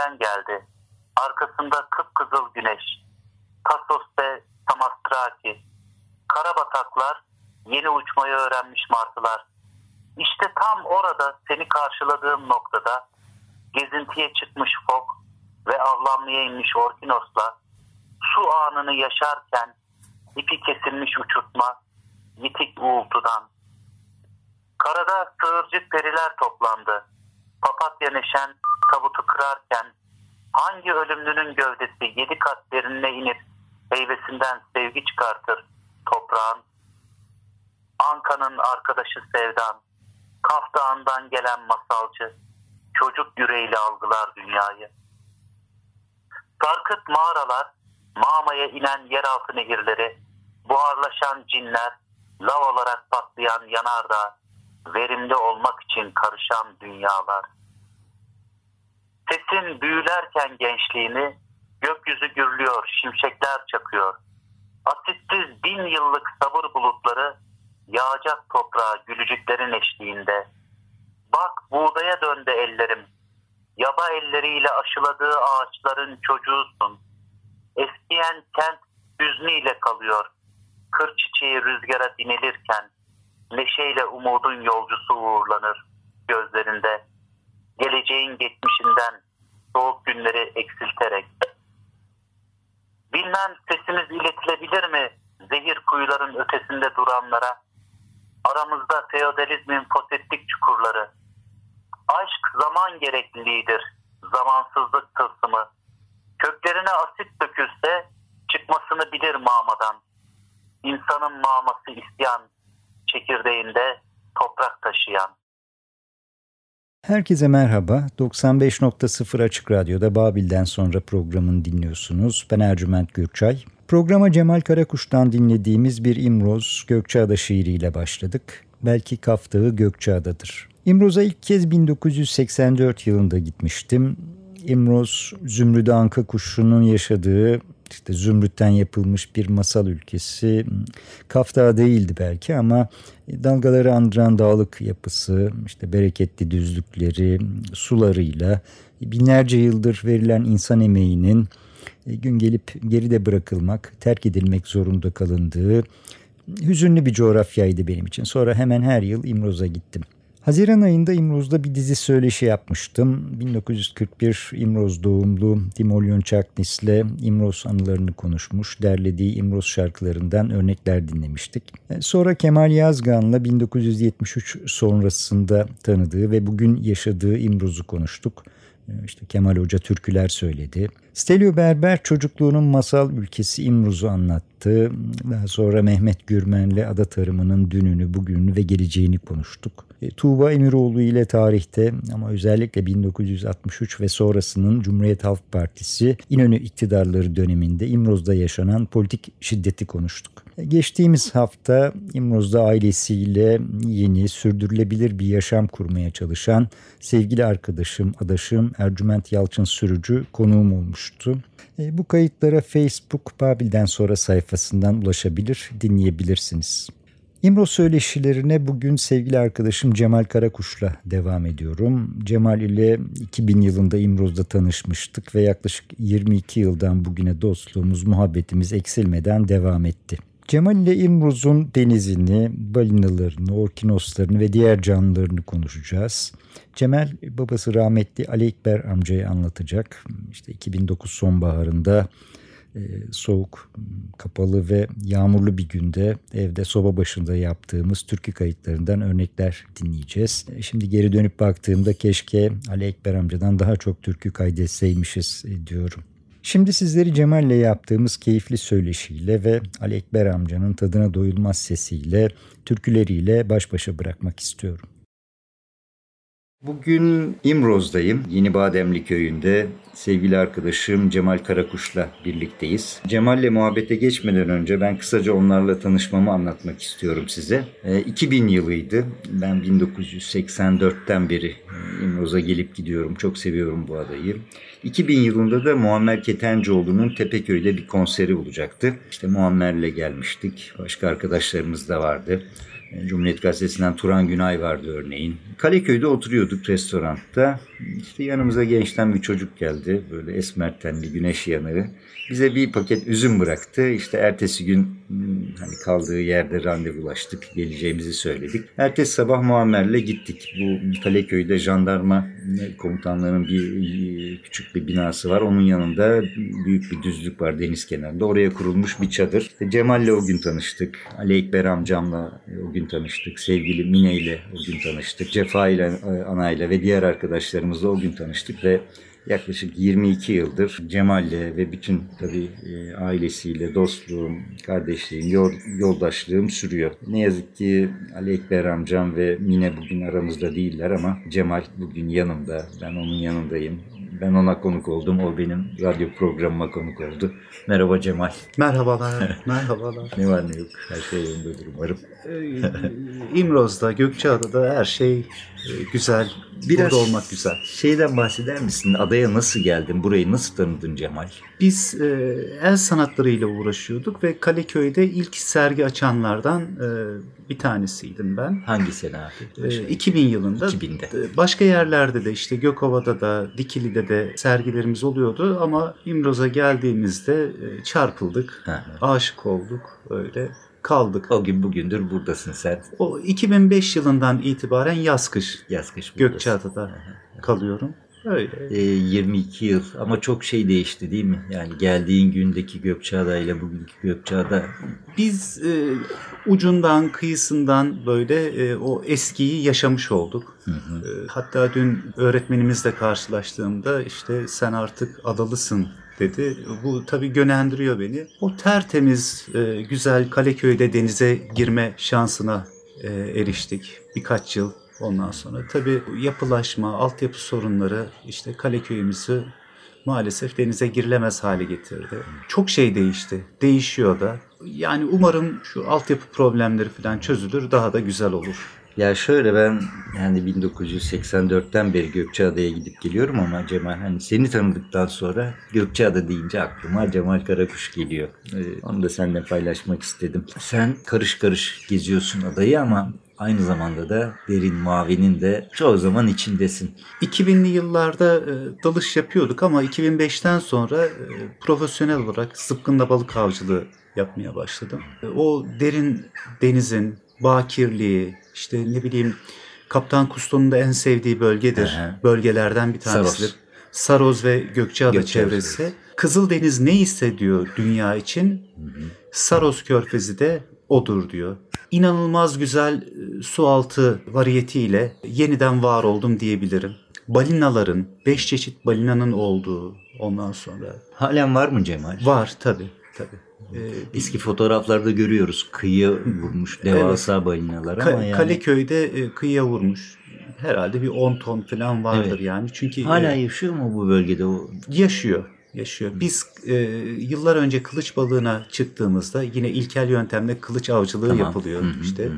derinliklerinden geldi. Arkasında kıpkızıl güneş. Tasos ve Samastraki. Karabataklar, yeni uçmayı öğrenmiş martılar. İşte tam orada seni karşıladığım noktada gezintiye çıkmış fok ve avlanmaya inmiş orkinosla su anını yaşarken ipi kesilmiş uçurtma yitik uğultudan. Karada sığırcık periler toplandı. Papatya neşen tabutu kırarken hangi ölümlünün gövdesi yedi kat derinine inip meyvesinden sevgi çıkartır toprağın? Anka'nın arkadaşı Sevdan, Kaf Dağı'ndan gelen masalcı, çocuk yüreğiyle algılar dünyayı. Sarkıt mağaralar, mağmaya inen yeraltı nehirleri, buharlaşan cinler, lav olarak patlayan yanardağ, verimli olmak için karışan dünyalar. Sesin büyülerken gençliğini, gökyüzü gürlüyor, şimşekler çakıyor. Asitsiz bin yıllık sabır bulutları, yağacak toprağa gülücüklerin eşliğinde. Bak buğdaya döndü ellerim, yaba elleriyle aşıladığı ağaçların çocuğusun. Eskiyen kent hüznüyle kalıyor.'' kır çiçeği rüzgara dinilirken neşeyle umudun yolcusu uğurlanır gözlerinde. Geleceğin geçmişinden soğuk günleri eksilterek. Bilmem sesimiz iletilebilir mi zehir kuyuların ötesinde duranlara? Aramızda feodalizmin foseptik çukurları. Aşk zaman gerekliliğidir, zamansızlık tılsımı. Köklerine asit dökülse çıkmasını bilir mamadan insanın maması isyan çekirdeğinde toprak taşıyan. Herkese merhaba. 95.0 Açık Radyo'da Babil'den sonra programını dinliyorsunuz. Ben Ercüment Gürçay. Programa Cemal Karakuş'tan dinlediğimiz bir İmroz Gökçeada şiiriyle başladık. Belki kaftağı Gökçeada'dır. İmroz'a ilk kez 1984 yılında gitmiştim. İmroz, Zümrüdü Anka kuşunun yaşadığı işte zümrütten yapılmış bir masal ülkesi. Kafta değildi belki ama dalgaları andıran dağlık yapısı, işte bereketli düzlükleri, sularıyla binlerce yıldır verilen insan emeğinin e, gün gelip geride bırakılmak, terk edilmek zorunda kalındığı hüzünlü bir coğrafyaydı benim için. Sonra hemen her yıl İmroz'a gittim. Haziran ayında İmroz'da bir dizi söyleşi yapmıştım. 1941 İmroz doğumlu Dimolyon Çaknis'le İmroz anılarını konuşmuş, derlediği İmroz şarkılarından örnekler dinlemiştik. E, sonra Kemal Yazgan'la 1973 sonrasında tanıdığı ve bugün yaşadığı İmroz'u konuştuk. E, işte Kemal Hoca türküler söyledi. Stelio Berber çocukluğunun masal ülkesi İmruz'u anlattı. Daha sonra Mehmet Gürmen'le ada tarımının dününü, bugününü ve geleceğini konuştuk. E, Tuğba Emiroğlu ile tarihte ama özellikle 1963 ve sonrasının Cumhuriyet Halk Partisi İnönü iktidarları döneminde İmroz'da yaşanan politik şiddeti konuştuk. Geçtiğimiz hafta İmroz'da ailesiyle yeni, sürdürülebilir bir yaşam kurmaya çalışan sevgili arkadaşım, adaşım Ercüment Yalçın Sürücü konuğum olmuştu. E, bu kayıtlara Facebook Babil'den sonra sayfasından ulaşabilir, dinleyebilirsiniz. İmro söyleşilerine bugün sevgili arkadaşım Cemal Karakuş'la devam ediyorum. Cemal ile 2000 yılında İmroz'da tanışmıştık ve yaklaşık 22 yıldan bugüne dostluğumuz, muhabbetimiz eksilmeden devam etti. Cemal ile İmroz'un denizini, balinalarını, orkinoslarını ve diğer canlılarını konuşacağız. Cemal babası rahmetli Ali Ekber amcayı anlatacak. İşte 2009 sonbaharında e, soğuk, kapalı ve yağmurlu bir günde evde soba başında yaptığımız türkü kayıtlarından örnekler dinleyeceğiz. Şimdi geri dönüp baktığımda keşke Ali Ekber amcadan daha çok türkü kaydetseymişiz e, diyorum. Şimdi sizleri Cemal'le yaptığımız keyifli söyleşiyle ve Ali Ekber amcanın tadına doyulmaz sesiyle, türküleriyle baş başa bırakmak istiyorum. Bugün İmroz'dayım. Yeni Bademli köyünde sevgili arkadaşım Cemal Karakuş'la birlikteyiz. Cemal'le muhabbete geçmeden önce ben kısaca onlarla tanışmamı anlatmak istiyorum size. E, 2000 yılıydı. Ben 1984'ten beri e, İmroz'a gelip gidiyorum. Çok seviyorum bu adayı. 2000 yılında da Muammer Ketencoğlu'nun Tepeköy'de bir konseri olacaktı. İşte Muammer'le gelmiştik. Başka arkadaşlarımız da vardı. Cumhuriyet Gazetesi'nden Turan Günay vardı örneğin. Kaleköy'de oturuyorduk restoranda. İşte yanımıza gençten bir çocuk geldi. Böyle esmer tenli güneş yanığı. Bize bir paket üzüm bıraktı. İşte ertesi gün hmm, hani kaldığı yerde randevulaştık. Geleceğimizi söyledik. Ertesi sabah Muammer'le gittik. Bu Kaleköy'de jandarma komutanlığının bir küçük bir binası var. Onun yanında büyük bir düzlük var deniz kenarında. Oraya kurulmuş bir çadır. İşte Cemal'le o gün tanıştık. Ali Ekber amcamla o gün tanıştık. Sevgili Mine ile o gün tanıştık. Cefa ile, Ana ile ve diğer arkadaşlarımızla o gün tanıştık ve yaklaşık 22 yıldır Cemal'le ve bütün tabii e, ailesiyle dostluğum, kardeşliğim, yoldaşlığım sürüyor. Ne yazık ki Ali Ekber amcam ve Mine bugün aramızda değiller ama Cemal bugün yanımda. Ben onun yanındayım. Ben ona konuk oldum. O benim radyo programıma konuk oldu. Merhaba Cemal. Merhabalar. merhabalar. ne var ne yok. Her şey yolundadır umarım. Ee, İmroz'da, Gökçeada'da her şey e, güzel. Biraz Burada olmak güzel. Şeyden bahseder misin? Adaya nasıl geldin? Burayı nasıl tanıdın Cemal? Biz e, el sanatlarıyla uğraşıyorduk ve Kaleköy'de ilk sergi açanlardan e, bir tanesiydim ben. Hangi sene abi? E, 2000 yılında. 2000'de. E, başka yerlerde de işte Gökova'da da, Dikili'de de sergilerimiz oluyordu ama İmroz'a geldiğimizde e, çarpıldık, aşık olduk öyle kaldık. O gün bugündür buradasın sen. O 2005 yılından itibaren yaz kış. Yaz kış Gökçeada'da kalıyorum. Öyle. E, 22 yıl ama çok şey değişti değil mi? Yani geldiğin gündeki Gökçeada ile bugünkü Gökçeada. Biz e, ucundan kıyısından böyle e, o eskiyi yaşamış olduk. Hı hı. E, hatta dün öğretmenimizle karşılaştığımda işte sen artık adalısın dedi. Bu tabii gönendiriyor beni. O tertemiz, e, güzel Kaleköy'de denize girme şansına e, eriştik. Birkaç yıl ondan sonra. Tabii yapılaşma, altyapı sorunları işte Kaleköy'ümüzü maalesef denize girilemez hale getirdi. Çok şey değişti. Değişiyor da. Yani umarım şu altyapı problemleri falan çözülür, daha da güzel olur. Ya şöyle ben yani 1984'ten beri Gökçeada'ya gidip geliyorum ama Cemal hani seni tanıdıktan sonra Gökçeada deyince aklıma Cemal Karakuş geliyor. Ee, onu da seninle paylaşmak istedim. Sen karış karış geziyorsun adayı ama aynı zamanda da derin mavinin de çoğu zaman içindesin. 2000'li yıllarda e, dalış yapıyorduk ama 2005'ten sonra e, profesyonel olarak zıpkınla balık avcılığı yapmaya başladım. E, o derin denizin bakirliği, işte ne bileyim Kaptan Kusto'nun da en sevdiği bölgedir. Aha. Bölgelerden bir tanesidir. Saros, Saroz ve Gökçeada Gökçeada çevresi. Kızıldeniz ne hissediyor dünya için? Hı hı. Saros Körfezi de odur diyor. İnanılmaz güzel e, su altı variyetiyle yeniden var oldum diyebilirim. Balinaların, beş çeşit balinanın olduğu ondan sonra. Halen var mı Cemal? Var tabii tabii. Ee, Eski fotoğraflarda görüyoruz kıyıya vurmuş devasa evet. balinalar ama Ka- yani. Kalekköy'de e, kıyıya vurmuş. Herhalde bir 10 ton falan vardır evet. yani. Çünkü hala e, yaşıyor mu bu bölgede o? Yaşıyor. Yaşıyor. Biz e, yıllar önce kılıç balığına çıktığımızda yine ilkel yöntemle kılıç avcılığı tamam. yapılıyor. Hı-hı, işte hı.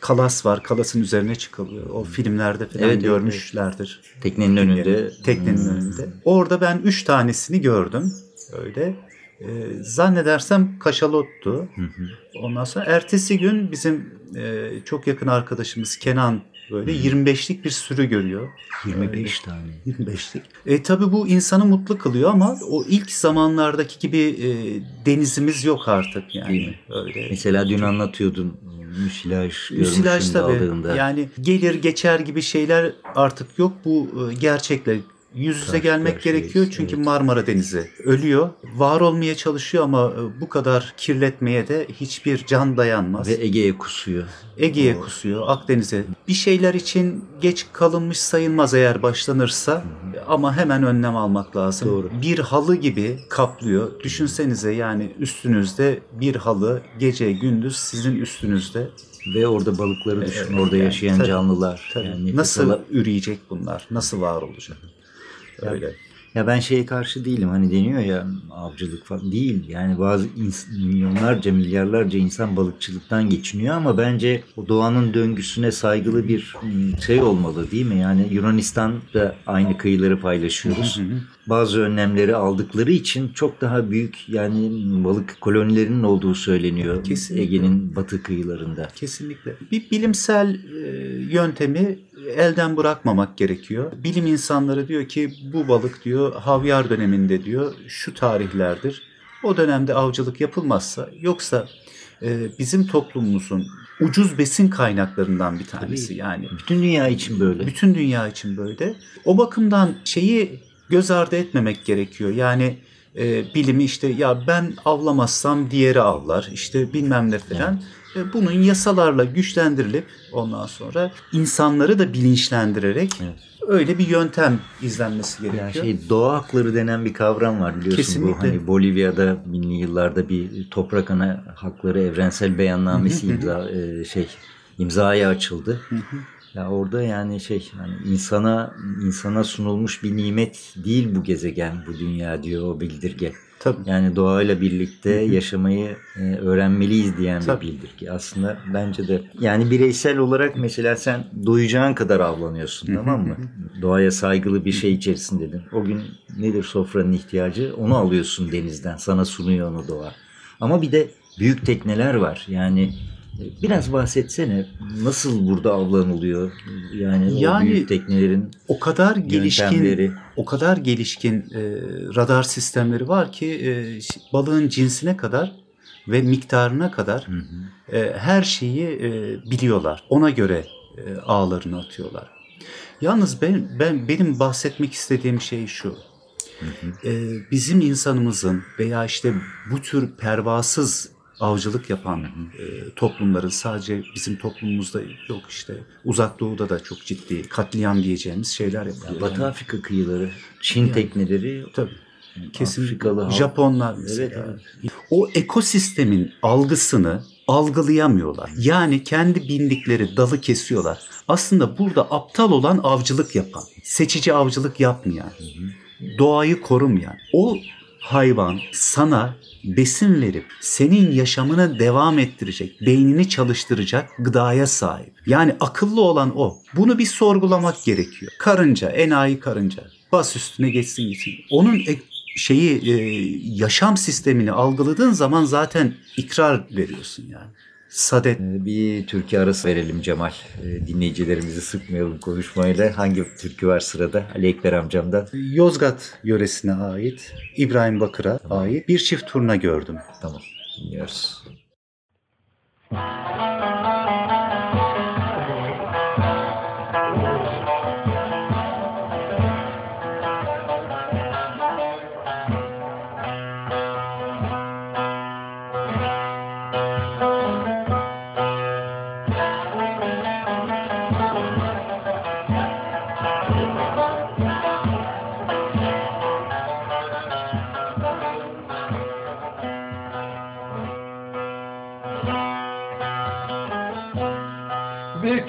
kalas var. Kalasın üzerine çıkılıyor. O filmlerde falan evet, görmüşlerdir. Evet. Teknenin önünde. Teknenin hmm. önünde. Orada ben üç tanesini gördüm. Öyle. E, zannedersem kaşalottu. Hı hı. Ondan sonra ertesi gün bizim e, çok yakın arkadaşımız Kenan böyle 25'lik bir sürü görüyor. 25 tane. 25'lik. E, tabii bu insanı mutlu kılıyor ama o ilk zamanlardaki gibi e, denizimiz yok artık yani. Değil mi? Öyle. Mesela dün anlatıyordun müsilaj müsilaj tabii. Daldığında. Yani gelir geçer gibi şeyler artık yok. Bu e, gerçekle yüz yüze gelmek gerekiyor çünkü evet. Marmara Denizi ölüyor. Var olmaya çalışıyor ama e, bu kadar kirletmeye de hiçbir can dayanmaz. Ve Ege'ye kusuyor. Ege'ye kusuyor, Akdeniz'e. Bir şeyler için geç kalınmış sayılmaz eğer başlanırsa ama hemen önlem almak lazım. Doğru. Bir halı gibi kaplıyor. Düşünsenize yani üstünüzde bir halı gece gündüz sizin üstünüzde. Ve orada balıkları düşün. Evet, orada yani yaşayan tabii, canlılar. Tabii. Yani Nasıl üreyecek bunlar? Nasıl var olacak? Öyle. Ya ben şeye karşı değilim. Hani deniyor ya avcılık falan. Değil. Yani bazı milyonlarca, milyarlarca insan balıkçılıktan geçiniyor ama bence o doğanın döngüsüne saygılı bir mm, şey olmalı değil mi? Yani Yunanistan'da aynı kıyıları paylaşıyoruz. Bazı önlemleri aldıkları için çok daha büyük yani balık kolonilerinin olduğu söyleniyor. Ege'nin batı kıyılarında. Kesinlikle. Bir bilimsel e, yöntemi elden bırakmamak gerekiyor. Bilim insanları diyor ki bu balık diyor havyar döneminde diyor şu tarihlerdir. O dönemde avcılık yapılmazsa yoksa e, bizim toplumumuzun ucuz besin kaynaklarından bir tanesi Tabii. yani. Bütün dünya için böyle. Bütün dünya için böyle. O bakımdan şeyi göz ardı etmemek gerekiyor. Yani e, bilimi işte ya ben avlamazsam diğeri avlar işte bilmem ne falan. E, bunun yasalarla güçlendirilip ondan sonra insanları da bilinçlendirerek Evet. öyle bir yöntem izlenmesi gerekiyor. şey doğa hakları denen bir kavram var biliyorsun Kesinlikle. bu hani Bolivya'da binli yıllarda bir toprak ana hakları evrensel beyannamesi imza e, şey imzaya açıldı. Ya orada yani şey hani insana insana sunulmuş bir nimet değil bu gezegen, bu dünya diyor o bildirge. Tabii. Yani doğayla birlikte yaşamayı e, öğrenmeliyiz diyen Tabii. bir bildirge. Aslında bence de yani bireysel olarak mesela sen doyacağın kadar avlanıyorsun tamam mı? Doğaya saygılı bir şey içerisindeydin. O gün nedir sofranın ihtiyacı? Onu alıyorsun denizden. Sana sunuyor onu doğa. Ama bir de büyük tekneler var. Yani biraz bahsetsene nasıl burada avlanılıyor? Yani, Yani o büyük teknelerin O kadar gelişkin yöntemleri. o kadar gelişkin e, radar sistemleri var ki e, balığın cinsine kadar ve miktarına kadar e, her şeyi e, biliyorlar. Ona göre e, ağlarını atıyorlar. Yalnız ben, ben benim bahsetmek istediğim şey şu. E, bizim insanımızın veya işte bu tür pervasız avcılık yapan e, toplumların sadece bizim toplumumuzda yok işte uzak doğuda da çok ciddi katliam diyeceğimiz şeyler. Batı Yani. Afrika kıyıları, Çin tekneleri Tabii. Kesinlikle. Afrikalı Japonlar mesela. Evet, O ekosistemin algısını algılayamıyorlar. Yani kendi bindikleri dalı kesiyorlar. Aslında burada aptal olan avcılık yapan, seçici avcılık yapmayan, doğayı korumayan. O hayvan sana besin verip senin yaşamını devam ettirecek, beynini çalıştıracak gıdaya sahip. Yani akıllı olan o. Bunu bir sorgulamak gerekiyor. Karınca, enayi karınca. Bas üstüne geçsin gitsin. Onun şeyi e, yaşam sistemini algıladığın zaman zaten ikrar veriyorsun yani. Sadet Ee, Bir türkü arası verelim Cemal. Ee, Dinleyicilerimizi sıkmayalım konuşmayla. Hangi türkü var sırada? Ali Ekber amcamdan. Yozgat yöresine ait, İbrahim Bakır'a ait bir çift turna gördüm. Tamam dinliyoruz. Bir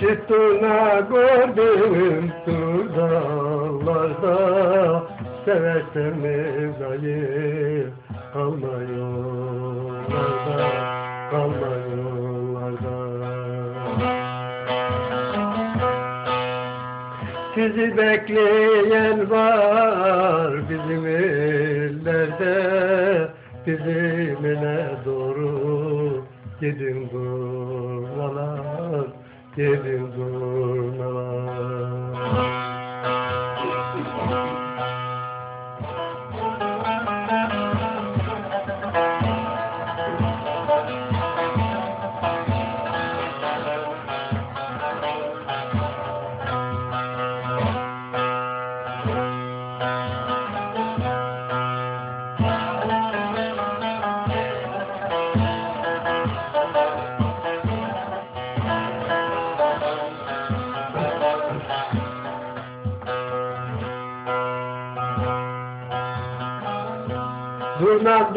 çift turna gördüm tur dağlarda. Seversen Mevla'yı kalma yollarda Kalma yollarda Sizi bekleyen var bizim illerde Bizim doğru gidin durmalar Gidin durmalar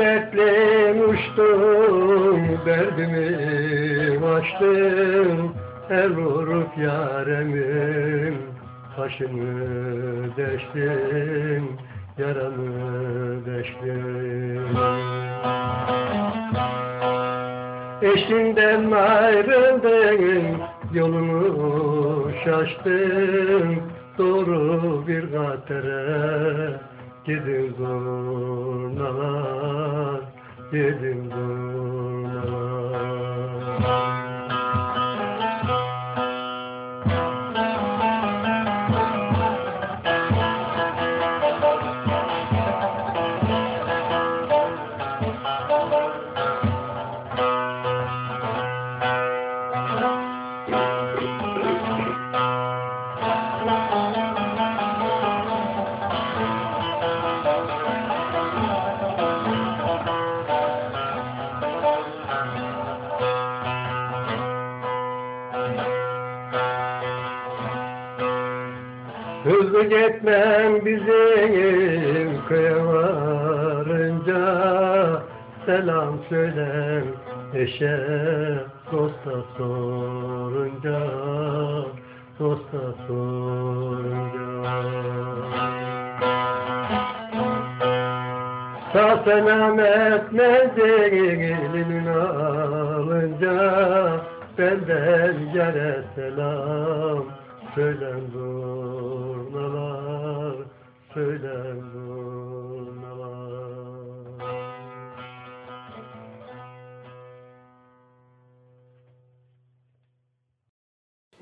dertlim uçtum, derdimi açtım El vurup yaremin kaşını deştim Yaramı deştim. Eşinden ayrıldım, yolunu şaştım. Doğru bir katere Selam söyle eşe dosta sorunca Dosta sorunca. Sağ selamet menzilinin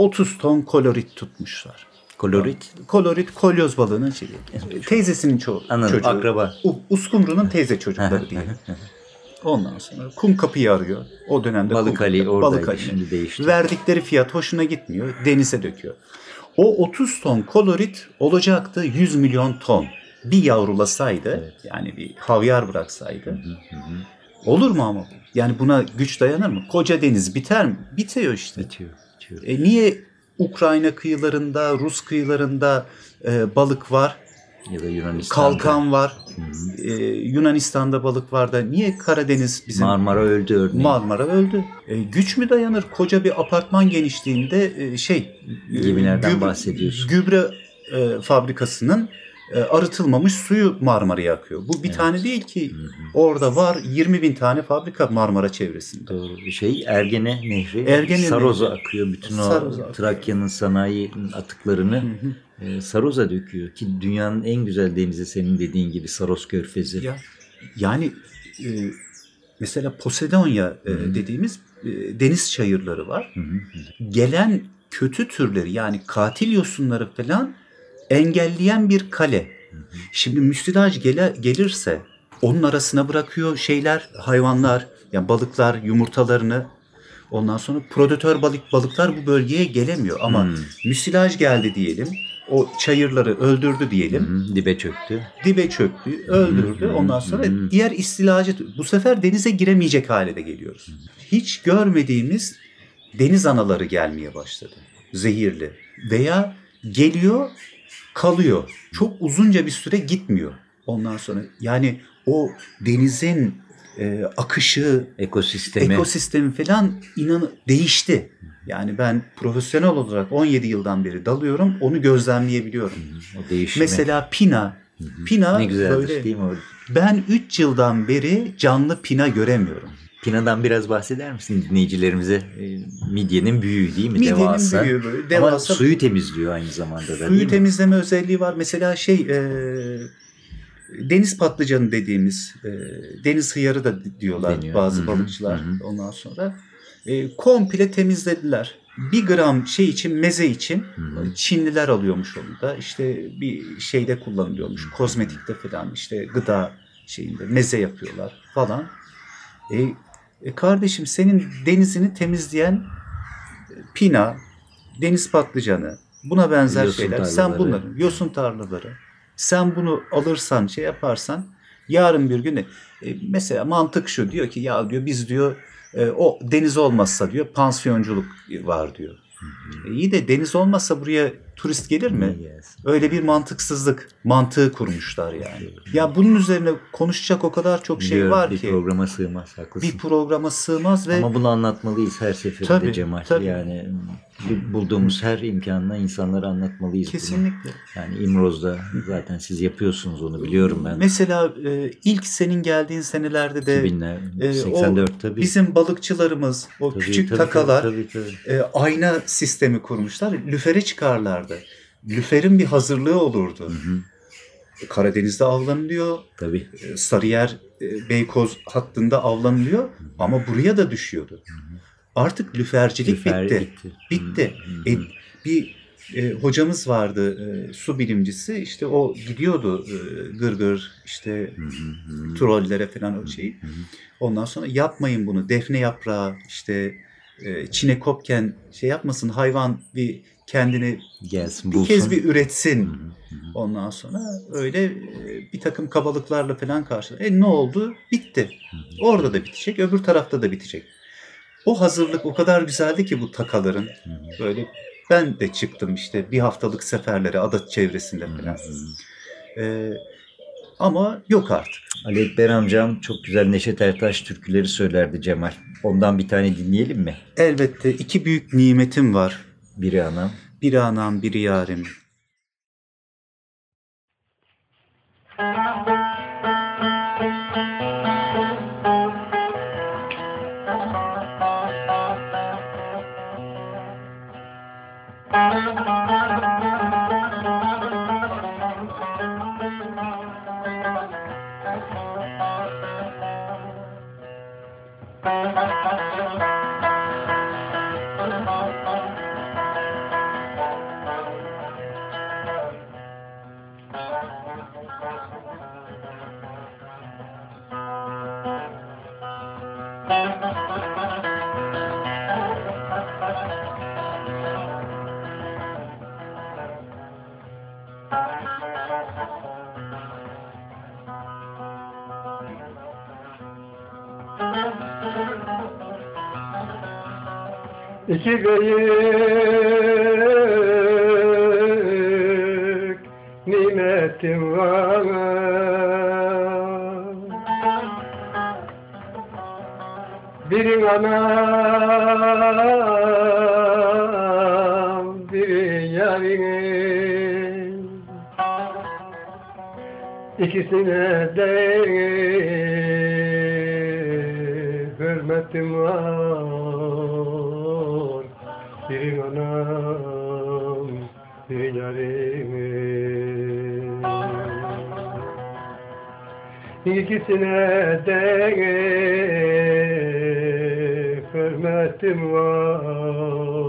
30 ton kolorit tutmuşlar. Kolorit. Kolorit kolyoz balığının şeyi. Teyzesinin ço- Anladım, çocuğu. akraba. U- Uskumru'nun teyze çocukları diyelim. Ondan sonra kum kapıyı arıyor. O dönemde Balık kum Ali oradaydı, Balık Ali. şimdi değişti. Verdikleri fiyat hoşuna gitmiyor. Denize döküyor. O 30 ton kolorit olacaktı 100 milyon ton. Bir yavrulasaydı yani bir havyar bıraksaydı. Olur mu ama? bu? Yani buna güç dayanır mı? Koca deniz biter mi? Bitiyor işte. Bitiyor. Bitiyor. E niye Ukrayna kıyılarında, Rus kıyılarında e, balık var, Ya da Yunanistan'da. kalkan var, e, Yunanistan'da balık var da niye Karadeniz bizim Marmara öldü örneğin. Marmara öldü? E, güç mü dayanır? Koca bir apartman genişliğinde e, şey e, Gemilerden bahsediyorsun. Gübre e, fabrikasının e, arıtılmamış suyu Marmara'ya akıyor. Bu bir tane değil ki. Orada var 20 bin tane fabrika Marmara çevresinde. Doğru şey. Ergene Nehri. Ergene Saroza Nehri. akıyor. Bütün o Saroza. Trakya'nın sanayi atıklarını e, Saroza döküyor. Ki dünyanın en güzel denizi senin dediğin gibi Saros Körfezi. Ya, yani e, mesela Posidonya e, dediğimiz e, deniz çayırları var. Gelen kötü türleri yani katil yosunları falan engelleyen bir kale. Şimdi müsilaj gele, gelirse onun arasına bırakıyor şeyler, hayvanlar, yani balıklar yumurtalarını. Ondan sonra predatör balık balıklar bu bölgeye gelemiyor ama Hmm. müsilaj geldi diyelim. O çayırları öldürdü diyelim Hı, dibe çöktü. dibe çöktü, öldürdü. Ondan sonra diğer istilacı bu sefer denize giremeyecek hale de geliyoruz. Hiç görmediğimiz deniz anaları gelmeye başladı. Zehirli veya geliyor, kalıyor. Çok uzunca bir süre gitmiyor. Ondan sonra yani o denizin e, akışı, Ekosistemi. ekosistemi falan inan değişti. Yani ben profesyonel olarak 17 yıldan beri dalıyorum. Onu gözlemleyebiliyorum. o değişimi. Mesela Pina. Pina ne güzeldir böyle değil mi? Ben 3 yıldan beri canlı Pina göremiyorum. Pina'dan biraz bahseder misin dinleyicilerimize? E, midyenin büyüğü değil mi? Midyenin devasa. büyüğü böyle, Ama devasa. suyu temizliyor aynı zamanda da Suyu mi? temizleme özelliği var. Mesela şey e, deniz patlıcanı dediğimiz e, deniz hıyarı da diyorlar Deniyor. bazı Hı hı, balıkçılar hı hı. ondan sonra. E, komple temizlediler. Bir gram şey için meze için hı. Çinliler alıyormuş onu da. İşte bir şeyde kullanılıyormuş. Kozmetikte falan işte gıda şeyinde meze yapıyorlar falan. E, e kardeşim senin denizini temizleyen e, pina, deniz patlıcanı, buna benzer Yosun şeyler. Sen tarlaları. bunları, yosun tarlaları. Sen bunu alırsan şey yaparsan yarın bir gün e, mesela mantık şu diyor ki ya diyor biz diyor e, o deniz olmazsa diyor pansiyonculuk var diyor. E, iyi de deniz olmazsa buraya turist gelir mi? Yes. Öyle bir mantıksızlık mantığı kurmuşlar yani. Ya bunun üzerine konuşacak o kadar çok şey Biliyorum, var bir ki programa sığmaz haklısın. bir programa sığmaz ve Ama bunu anlatmalıyız her seferinde Tabii, Cemal. tabii. Yani bulduğumuz her imkanla insanlara anlatmalıyız bunu. kesinlikle. Yani İmroz'da zaten siz yapıyorsunuz onu biliyorum ben. Mesela e, ilk senin geldiğin senelerde de 2000'ler, e, 84 o tabii. bizim balıkçılarımız o Tabii, küçük tabii, takalar Tabii, tabii, tabii. e, ayna sistemi kurmuşlar. Lüfere çıkarlardı. Lüferin bir hazırlığı olurdu. Hı hı, Karadeniz'de avlanılıyor. tabii. e, Sarıyer e, Beykoz hattında avlanılıyor ama buraya da düşüyordu. Artık lüfercilik Lüfer bitti. bitti. Bitti. Hı hı. E, bir e, hocamız vardı e, su bilimcisi işte o gidiyordu e, gırgır işte Hı trollere falan o şeyi. Ondan sonra yapmayın bunu defne yaprağı işte e, çinekopken şey yapmasın hayvan bir kendini Gelsin bir bulsun. kez bir üretsin. Hı hı, hı hı. Ondan sonra öyle e, bir takım kabalıklarla falan karşı. E ne oldu? Bitti. Orada da bitecek, öbür tarafta da bitecek. O hazırlık o kadar güzeldi ki bu takaların. Böyle ben de çıktım işte bir haftalık seferlere ada çevresinde falan. E, ama yok artık. Ali Ekber amcam çok güzel Neşet Ertaş türküleri söylerdi Cemal. Ondan bir tane dinleyelim mi? Elbette iki büyük nimetim var. Biri anam. Biri anam, biri yarim. İki büyük nimetim var. Biri anam, biri yarim. İkisine de hürmetim var. İkisine de hürmetim var.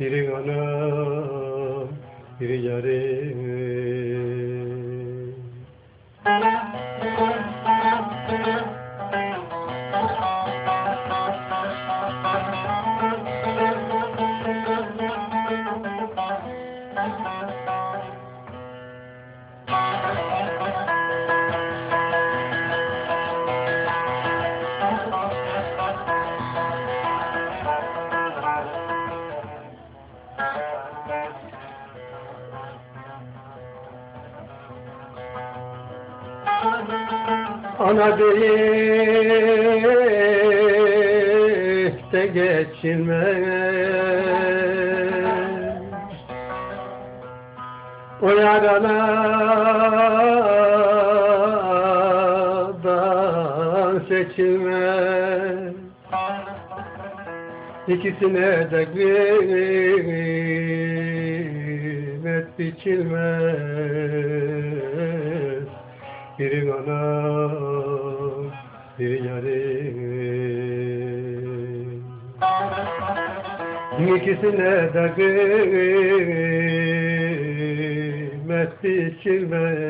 Biri anam, biri yarim. Ana deyip de geçilmez O yaralardan seçilmez İkisine de kıymet biçilmez İkisine de kıymet biçilmez.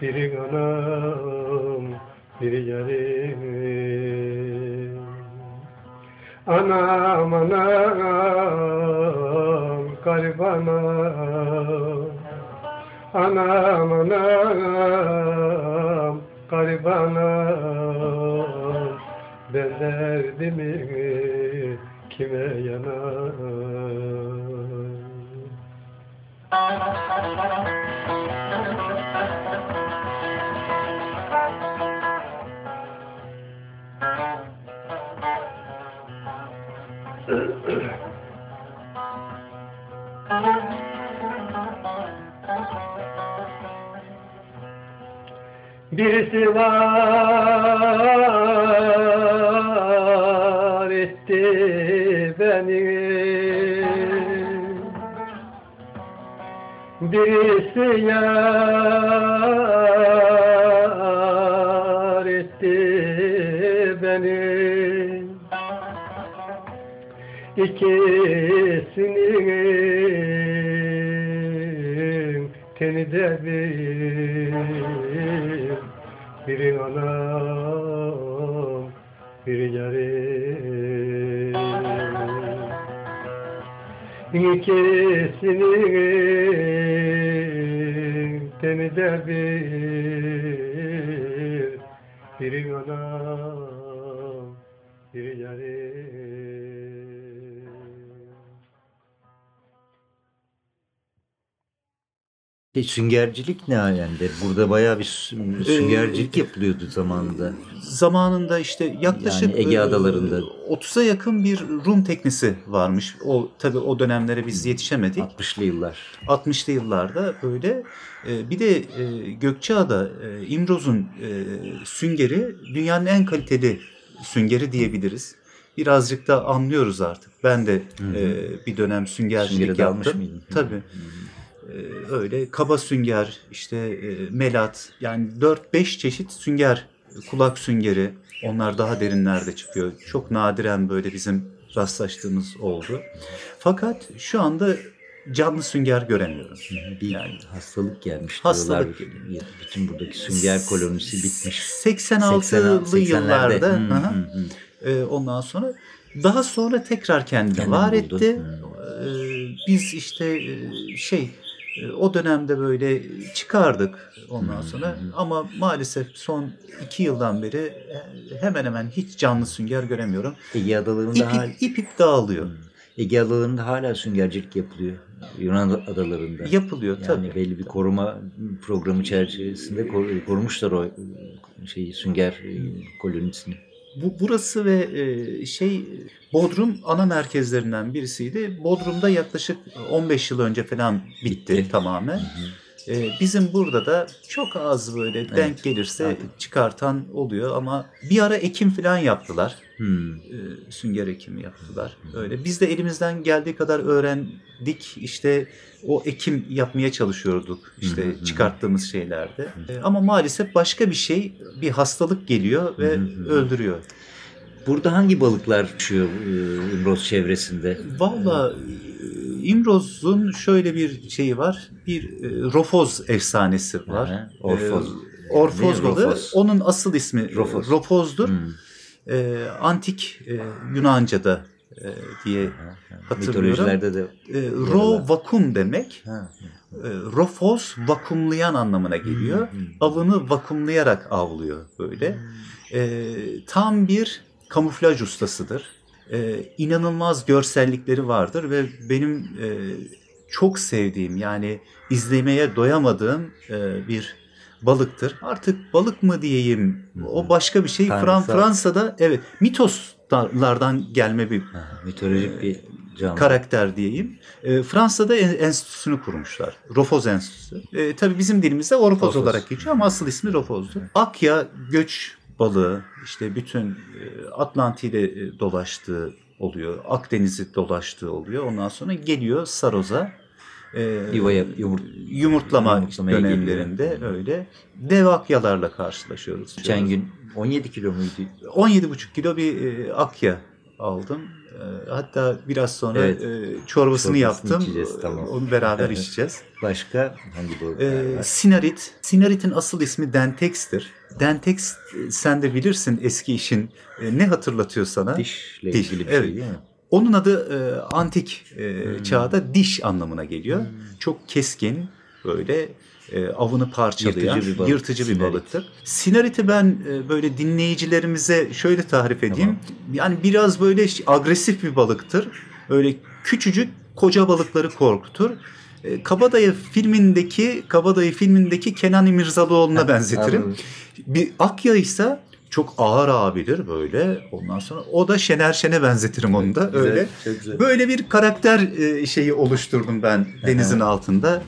Biri anam, biri yarim. Anam anam garibana Anam anam garibana Ben derdimi kime yanar? Birisi var beni Birisi yar etti beni. İkisinin teni de bir. Biri anam, biri yarim İkisinin teni de bir Biri E, süngercilik ne alemde? Burada bayağı bir sü- süngercilik yapılıyordu zamanında. Zamanında işte yaklaşık Yani Ege e, adalarında. 30'a yakın bir Rum teknesi varmış. O tabii o dönemlere biz yetişemedik. 60'lı yıllar. 60'lı yıllarda böyle. E, bir de e, Gökçeada İmroz'un süngeri dünyanın en kaliteli süngeri diyebiliriz. Birazcık da anlıyoruz artık. Ben de e, bir dönem süngercilik Süngeri yaptım. mıydın? Hı. Tabii. E, öyle kaba sünger, işte e, melat yani 4-5 çeşit sünger, kulak süngeri. Onlar daha derinlerde çıkıyor. Çok nadiren böyle bizim rastlaştığımız oldu. Fakat şu anda canlı sünger göremiyorum. Bir Yani hastalık gelmiş Hastalık diyorlar. Bütün buradaki sünger kolonisi bitmiş. 86'lı 80'lerde. yıllarda Hı, hı hı. hı, hı. e, ondan sonra daha sonra tekrar kendini Kendini var buldu. etti. Hı. E, biz işte e, şey o dönemde böyle çıkardık ondan sonra ama maalesef son iki yıldan beri e, hemen hemen hiç canlı sünger göremiyorum. Ege adalarında İp hala, ip, ip, dağılıyor. Ege adalarında hala süngercilik yapılıyor. Yunan adalarında. Yapılıyor Yani tabii. belli bir koruma programı çerçevesinde kor- korumuşlar o şeyi sünger e, kolonisini. Bu burası ve e, şey Bodrum ana merkezlerinden birisiydi. Bodrum'da yaklaşık 15 yıl önce falan bitti, tamamen. E, bizim burada da çok az böyle denk gelirse artık. çıkartan oluyor ama bir ara ekim falan yaptılar. Hmm. E, sünger ekimi yaptılar. Öyle biz de elimizden geldiği kadar öğrendik. İşte o ekim yapmaya çalışıyorduk işte hı hı. çıkarttığımız şeylerde. E, ama maalesef başka bir şey, bir hastalık geliyor ve hı hı. öldürüyor. Burada hangi balıklar düşüyor İmroz çevresinde? Valla İmroz'un şöyle bir şeyi var. Bir rofoz efsanesi var. Aha, orfoz. E, orfoz balığı. Onun asıl ismi Rofoz. Ropoz'dur. Hmm. E, antik e, Yunanca'da e, diye hatırlıyorum. Mitolojilerde de E, ro vakum demek. Ha. E, rofoz vakumlayan anlamına geliyor. Hmm, hmm. Avını vakumlayarak avlıyor böyle. E, tam bir kamuflaj ustasıdır. E, inanılmaz görsellikleri vardır ve benim e, çok sevdiğim yani izlemeye doyamadığım e, bir balıktır. Artık balık mı diyeyim o başka bir şey. Fran-. Fransa'da evet mitoslardan gelme bir Ha, mitolojik bir canlı. karakter diyeyim. E, Fransa'da en- enstitüsünü kurmuşlar. Rofoz Enstitüsü. E, tabii bizim dilimizde Orfoz Orfoz. olarak geçiyor ama asıl ismi Rofoz'du. Akya göç balığı işte bütün e, Atlantik'te e, dolaştığı oluyor. Akdeniz'i dolaştığı oluyor. Ondan sonra geliyor Saroz'a. E, Yuva yap- yumurt- yumurtlama dönemlerinde öyle dev akyalarla karşılaşıyoruz. Geçen gün 17 kilo muydu? 17,5 kilo bir e, akya aldım. E, hatta biraz sonra Evet. e, çorbasını, Çorbasını yaptım. tamam. Onu beraber Evet. içeceğiz. Başka hangi balıklar E, var? sinarit. Sinarit'in asıl ismi Dentex'tir. Dentex e, sen de bilirsin eski işin. E, ne hatırlatıyor sana? Dişle diş, ilgili bir evet. şey değil mi? Onun adı e, antik e, çağda diş anlamına geliyor. Çok keskin böyle e, avını parçalayan Yırtıcı bir balık. yırtıcı bir balıktır. Sinariti ben e, böyle dinleyicilerimize şöyle tarif edeyim. Yani biraz böyle agresif bir balıktır. Öyle küçücük koca balıkları korkutur. E, Kabadayı filmindeki Kabadayı filmindeki Kenan İmirzalıoğlu'na benzetirim. anladım. Bir Akya ise çok ağır abidir böyle. Ondan sonra o da Şener Şen'e benzetirim onu da Güzel, öyle. güzel. Böyle bir karakter e, şeyi oluşturdum ben denizin altında.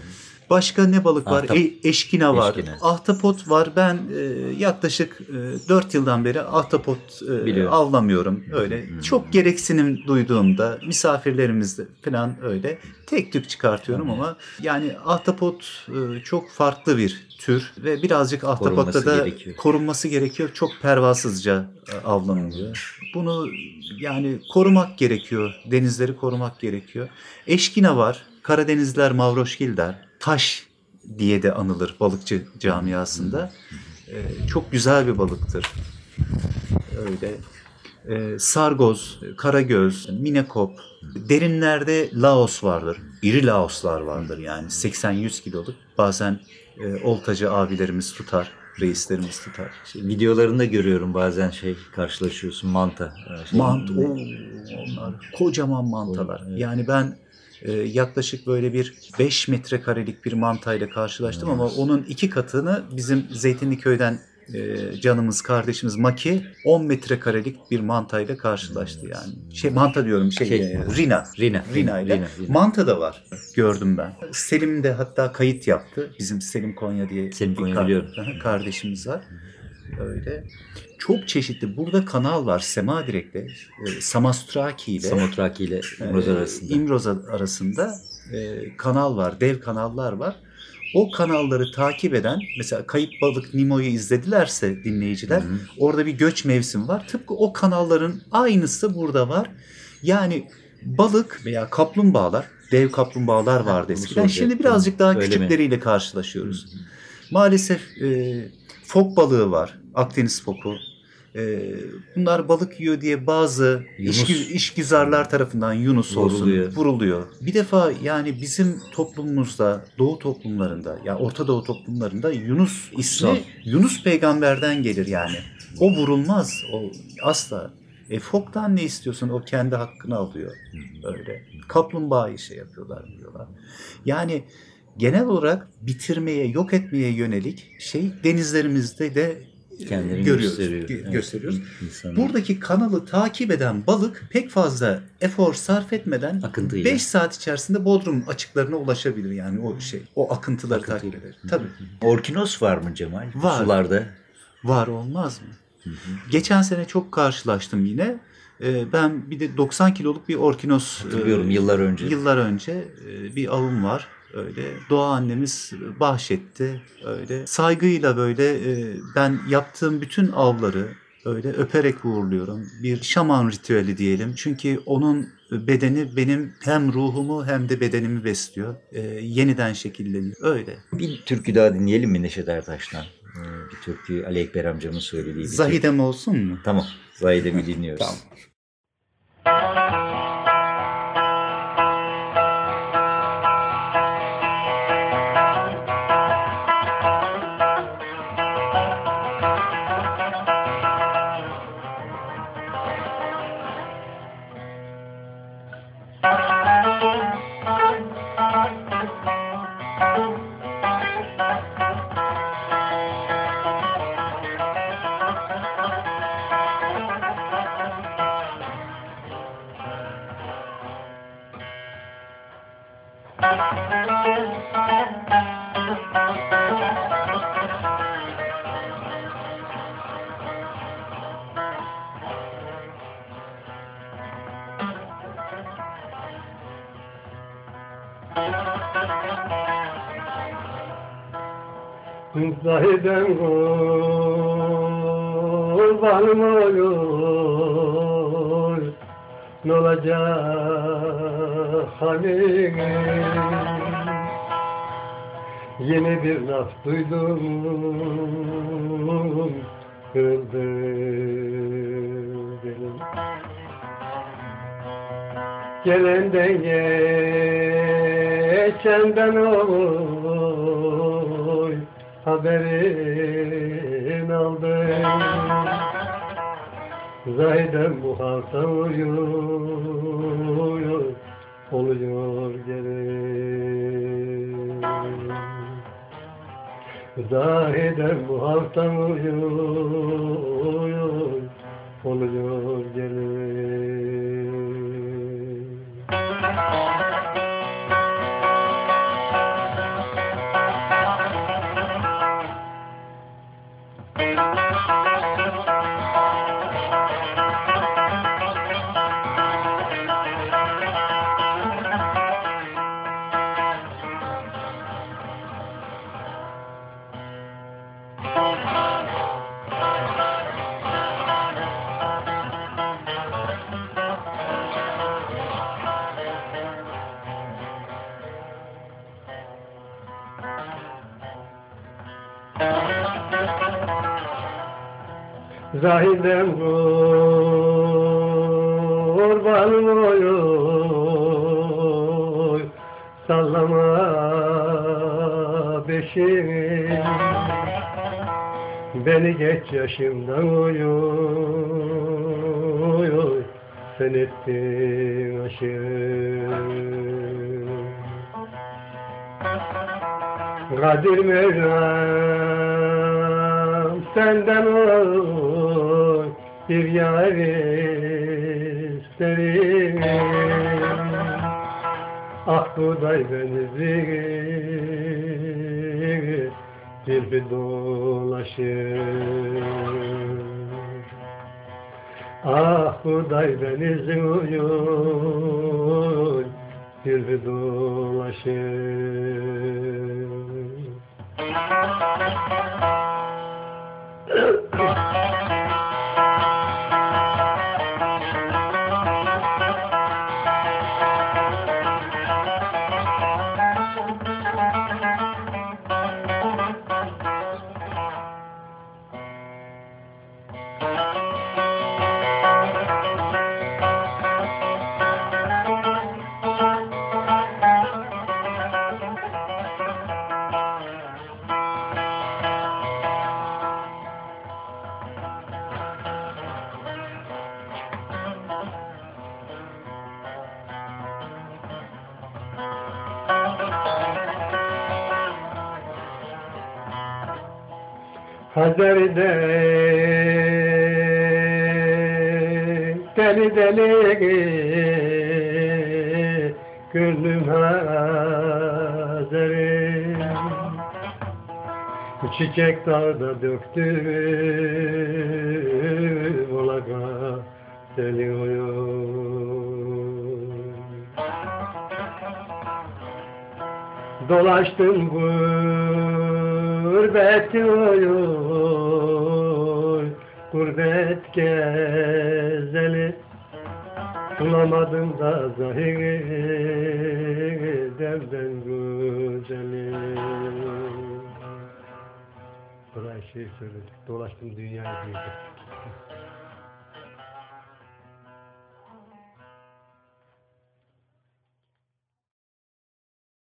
Başka ne balık var? Ahtap- E- eşkina var. Eşkina. Ahtapot var. Ben e, yaklaşık e, 4 yıldan beri ahtapot e, Biliyorum. avlamıyorum. Öyle çok gereksinim duyduğumda misafirlerimizde falan öyle tek tük çıkartıyorum ama yani ahtapot e, çok farklı bir tür ve birazcık Korunması da gerekiyor. korunması gerekiyor. Çok pervasızca e, avlanılıyor. Bunu yani korumak gerekiyor. Denizleri korumak gerekiyor. Eşkina var. Karadenizler Mavroşgil der. Taş diye de anılır balıkçı camiasında. E, çok güzel bir balıktır. Öyle. E, sargoz, karagöz, minekop. Derinlerde laos vardır. İri laoslar vardır yani 80-100 kiloluk. Bazen e, oltacı abilerimiz tutar, reislerimiz tutar. Şey, videolarında görüyorum bazen şey karşılaşıyorsun manta. e, Şey, Mant, oo, onlar kocaman mantalar. Evet. Yani ben e, yaklaşık böyle bir 5 metrekarelik bir mantayla karşılaştım ama onun iki katını bizim Zeytinliköy'den e, canımız kardeşimiz Maki 10 metrekarelik bir mantayla karşılaştı yani. Şey manta diyorum şey, Şey, e, Rina. Rina. Rina ile. Rina, Rina. Manta da var gördüm ben. Selim de hatta kayıt yaptı. Bizim Selim Konya diye Selim Konya kar- biliyorum. kardeşimiz var. Öyle. Çok çeşitli. Burada kanal var Semadirek'te. E, Samastraki ile Samotraki ile İmroz e, arasında. İmroz arasında e, kanal var. Dev kanallar var. O kanalları takip eden mesela Kayıp Balık Nemo'yu izledilerse dinleyiciler Hı hı. orada bir göç mevsimi var. Tıpkı o kanalların aynısı burada var. Yani balık veya kaplumbağalar, dev kaplumbağalar vardı eskiden. Şimdi birazcık daha Öyle mi? küçükleriyle karşılaşıyoruz. Maalesef e, fok balığı var. Akdeniz foku. E, bunlar balık yiyor diye bazı Yunus. işgüzarlar tarafından Yunus olsun Vuruluyor. vuruluyor. Bir defa yani bizim toplumumuzda, Doğu toplumlarında, ya Orta Doğu toplumlarında Yunus ismi Kutsal. Yunus peygamberden gelir yani. O vurulmaz. O asla. E foktan ne istiyorsun? O kendi hakkını alıyor. Öyle. Kaplumbağayı şey yapıyorlar diyorlar. Yani genel olarak bitirmeye, yok etmeye yönelik şey denizlerimizde de Kendilerini görüyoruz. gösteriyor. gö- Evet. gösteriyoruz. İnsanın Buradaki kanalı takip eden balık pek fazla efor sarf etmeden Akıntıyla. 5 saat içerisinde Bodrum açıklarına ulaşabilir yani o şey. O akıntıları takip Akıntıyla. eder. Tabii. Orkinos var mı Cemal? Var. Sularda. Var olmaz mı? Geçen sene çok karşılaştım yine. Ee, ben bir de 90 kiloluk bir orkinos Hatırlıyorum e, yıllar önce. Yıllar önce e, bir avım var. Öyle doğa annemiz bahşetti. Öyle saygıyla böyle e, ben yaptığım bütün avları öyle öperek uğurluyorum. Bir şaman ritüeli diyelim. Çünkü onun bedeni benim hem ruhumu hem de bedenimi besliyor. E, yeniden şekilleniyor. Öyle. Bir türkü daha dinleyelim mi Neşet Ertaş'tan? Ee, Bir türkü Ali Ekber amcamın söylediği bir türkü. Zahidem olsun mu? Tamam. Zahide bir dinliyoruz. Tamam. Zahiden bu halta uyuyor oluyor gelin Zahiden kurbanım oy oy. Sallama beşiği Beni geç yaşımdan oy oy Sen ettin aşık Kadir Mevlam senden oy bir yar isterim Ah buday benizi bir bir dolaşır. Ah buday benizi uyuyor bir bir dolaşır. Hazar'da Çiçek dağda döktüm olaga seni oyun Dolaştım gurbet oy Gurbet gezeli. Bulamadım da zahiri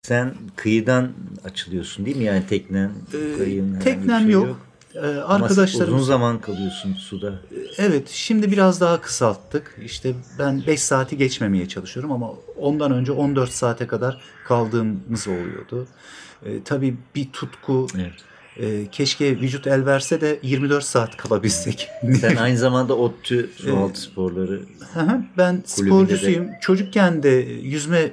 Sen kıyıdan açılıyorsun değil mi? Yani teknen, Ee, herhangi bir teknem şey yok. Ee, Ama arkadaşlarım uzun zaman kalıyorsun suda. Evet, şimdi biraz daha kısalttık. İşte ben 5 saati geçmemeye çalışıyorum ama ondan önce 14 saate kadar kaldığımız oluyordu. Ee, tabii bir tutku. Evet. Ee, keşke vücut el verse de 24 saat kalabilsek. Sen aynı zamanda ODTÜ sualtı sporları Hı hı, ben Kulübünde sporcusuyum. Çocukken de yüzme e,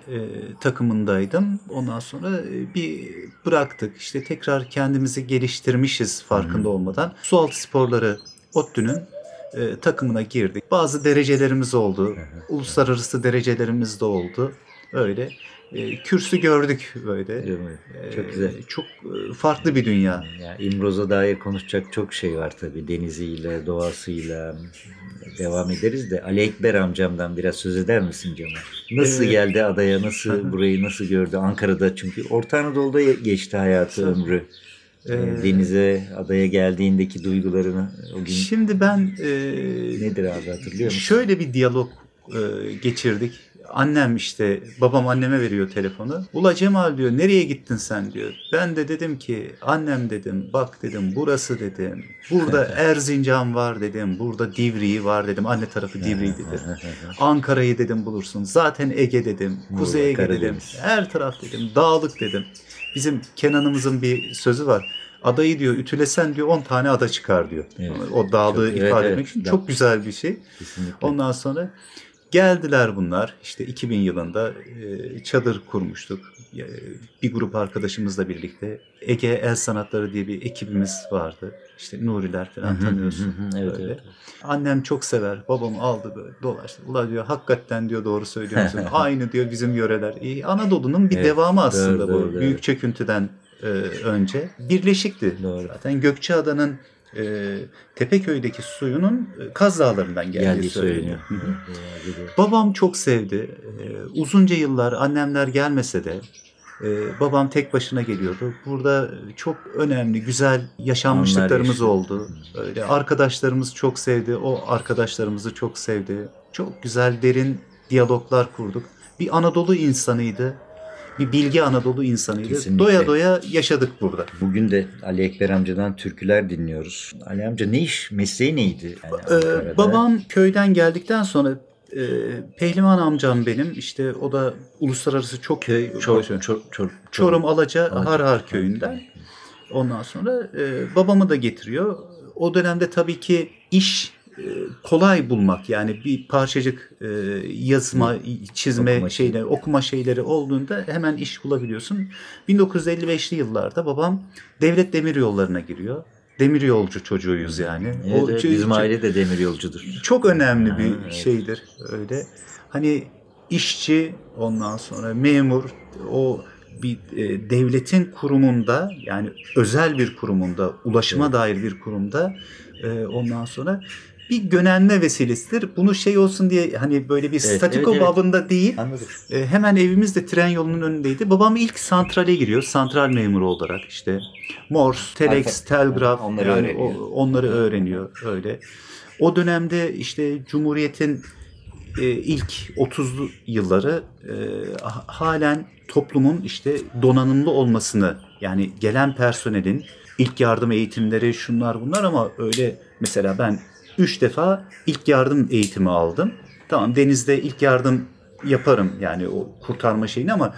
takımındaydım. Ondan sonra e, bir bıraktık. İşte tekrar kendimizi geliştirmişiz farkında olmadan. Sualtı sporları ODTÜ'nün e, takımına girdik. Bazı derecelerimiz oldu. Uluslararası derecelerimiz de oldu. Öyle. E, kürsü gördük böyle. değil mi? E, Çok güzel. Çok e, farklı bir dünya. Yani İmroz'a dair konuşacak çok şey var tabii. Deniziyle, doğasıyla devam ederiz de Ali Ekber amcamdan biraz söz eder misin Cemal? Nasıl Evet. geldi adaya, nasıl burayı nasıl gördü Ankara'da çünkü Orta Anadolu'da geçti hayatı, ömrü. Ee, Denize, adaya geldiğindeki duygularını o gün Şimdi ben e, nedir abi hatırlıyor musun? Şöyle bir diyalog e, geçirdik. Annem işte babam anneme veriyor telefonu. Ula Cemal diyor nereye gittin sen diyor. Ben de dedim ki annem dedim bak dedim burası dedim. Burada Erzincan var dedim. Burada Divriği var dedim. Anne tarafı Divriği dedi. Ankara'yı dedim bulursun. Zaten Ege dedim. Kuzey Ege dedim. Her taraf dedim. Dağlık dedim. Bizim Kenan'ımızın bir sözü var. Adayı diyor ütülesen diyor 10 tane ada çıkar diyor. Evet. O dağlığı Çok- ifade evet, etmek evet. için Da- çok güzel bir şey. Kesinlikle. Ondan sonra geldiler bunlar. İşte 2000 yılında e, çadır kurmuştuk. E, Bir grup arkadaşımızla birlikte. Ege El Sanatları diye bir ekibimiz vardı. İşte Nuriler falan tanıyorsun. evet, Böyle. evet. Annem çok sever. Babam aldı böyle dolaştı. Ula diyor hakikaten diyor doğru söylüyorsun. Aynı diyor bizim yöreler. E, Anadolu'nun bir Evet, devamı aslında doğru, bu. doğru, doğru. Büyük çöküntüden e, önce. Birleşikti. Doğru. Zaten Gökçeada'nın e, Tepeköy'deki suyunun e, Kaz Dağları'ndan geldiği, Geldiği söyleniyor. Babam çok sevdi. Ee, uzunca yıllar annemler gelmese de e, babam tek başına geliyordu. Burada çok önemli, güzel yaşanmışlıklarımız Anlar oldu. Öyle arkadaşlarımız çok sevdi. O arkadaşlarımızı çok sevdi. Çok güzel, derin diyaloglar kurduk. Bir Anadolu insanıydı. Bir bilgi Anadolu insanıydı. Kesinlikle. Doya doya yaşadık burada. Bugün de Ali Ekber amcadan türküler dinliyoruz. Ali amca ne iş, mesleği neydi? Yani Ee, babam köyden geldikten sonra e, Pehlivan amcam benim işte o da uluslararası çok köy, çor, çor, çor, çor, Çorum Alaca Alaca. Harhar köyünden. Ondan sonra e, babamı da getiriyor. O dönemde tabii ki iş kolay bulmak yani bir parçacık e, yazma, çizme Okuma şeyleri, okuma şeyleri olduğunda hemen iş bulabiliyorsun. 1955'li yıllarda babam devlet demir yollarına giriyor. Demir yolcu çocuğuyuz yani. Evet, O evet, bizim aile de demir yolcudur. çok önemli bir Ha, evet. şeydir öyle. Hani işçi ondan sonra memur o bir e, devletin kurumunda yani özel bir kurumunda ulaşıma dair bir kurumda e, ondan sonra bir gönenme vesilesidir. Bunu şey olsun diye hani böyle bir Evet, statiko evet, evet. babında değil. Anladım. E, hemen evimiz de tren yolunun önündeydi. Babam ilk santrale giriyor. Santral memuru olarak işte. Morse, telex, telgraf onları yani öğreniyor. o- onları öğreniyor öyle. O dönemde işte Cumhuriyet'in e, ilk 30'lu yılları e, ha- halen toplumun işte donanımlı olmasını yani gelen personelin ilk yardım eğitimleri şunlar bunlar ama öyle mesela ben 3 defa ilk yardım eğitimi aldım. Tamam denizde ilk yardım yaparım yani o kurtarma şeyini ama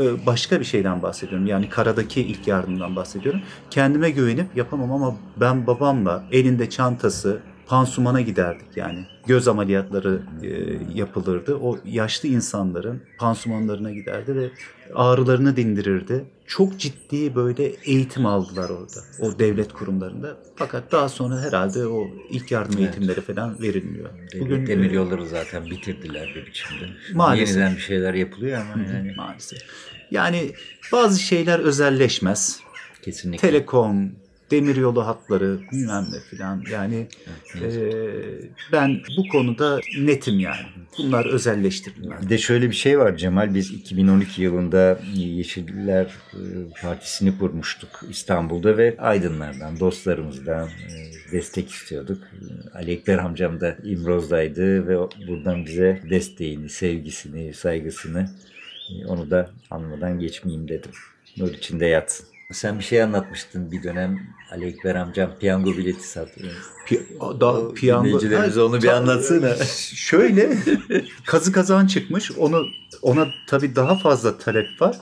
e, başka bir şeyden bahsediyorum. Yani karadaki ilk yardımdan bahsediyorum. Kendime güvenip yapamam ama ben babamla elinde çantası pansumana giderdik yani. Göz ameliyatları e, yapılırdı. O yaşlı insanların pansumanlarına giderdi ve ağrılarını dindirirdi. Çok ciddi böyle eğitim aldılar orada. O devlet kurumlarında. Fakat daha sonra herhalde o ilk yardım eğitimleri falan verilmiyor. Bugün demir yolları zaten bitirdiler bir biçimde. Maalesef. Yeniden bir şeyler yapılıyor ama yani maalesef. Yani bazı şeyler özelleşmez. kesinlikle. Telekom, demiryolu hatları bilmem ne filan yani eee, ben bu konuda netim yani. Bunlar özelleştirilmez. Bir de şöyle bir şey var Cemal. Biz 2012 yılında Yeşiller e, Partisi'ni kurmuştuk İstanbul'da ve aydınlardan, dostlarımızdan e, destek istiyorduk. E, Ali Ekber amcam da İmroz'daydı ve buradan bize desteğini, sevgisini, saygısını e, onu da anmadan geçmeyeyim dedim. Nur içinde yatsın. Sen bir şey anlatmıştın bir dönem Ali Ekber amcam piyango bileti satıyor. Pi- da, O piyango. dinleyicilerimize onu bir anlatsana. Şöyle kazı kazan çıkmış. Onu ona tabii daha fazla talep var.